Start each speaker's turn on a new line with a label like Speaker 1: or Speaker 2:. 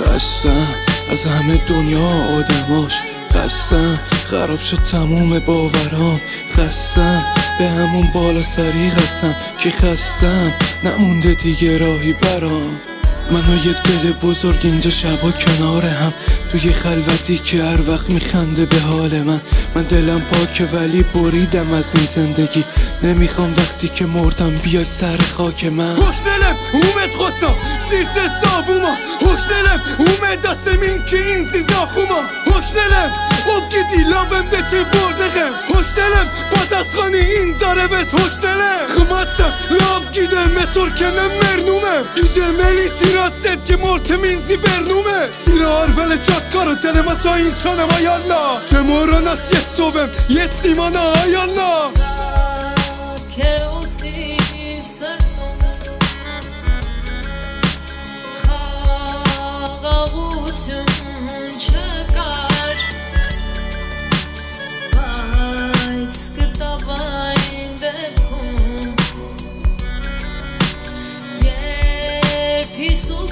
Speaker 1: خستم از همه دنیا آدماش خستم خراب شد تموم باورام. خستم به همون بالا سری خستم که خستم نمونده دیگه راهی برام. من و یه دل بزرگ اینجا شبا کنار هم. توی خلوتی که هر وقت میخنده به حال من. من دلم پاکه ولی بریدم از این زندگی. نمی‌خوام وقتی که مردم بیای سر خاک من.
Speaker 2: خوش دلم خواستم سیرت صافوما خوش دلم اومد دستم این که این زیزا خوما خوش دلم of gidi lavem de çi vordığım Hoş delem Patasxani inzare vez hoş delem Xımatsam lav gidem mesor kenem mernumem Güzemeli sirat set ki mortemin zivernume Sirar vele çatkara telema sayın çanem ayalla Çemora nas yes sovem yes limana ayalla
Speaker 3: که Jesus.